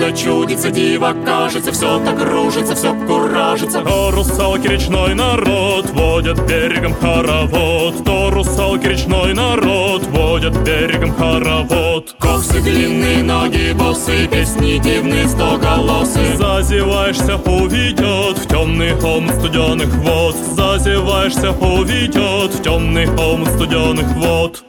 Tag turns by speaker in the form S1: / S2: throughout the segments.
S1: чудо чудится, диво кажется, все так кружится, все куражится.
S2: То русалки речной народ водят берегом хоровод, то русалки речной народ водят берегом хоровод.
S1: Косы длинные, ноги босы, песни дивные, стоголосы.
S2: Зазеваешься, уведет в темный холм студеных вод, зазеваешься, уведет в темный холм студеных вод.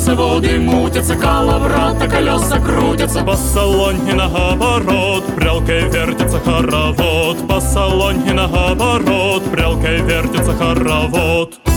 S1: Чудятся, воды мутятся, коловрата, колеса крутятся.
S2: По салоне наоборот, прялкой вертится хоровод По салоне наоборот, прялкой вертится хоровод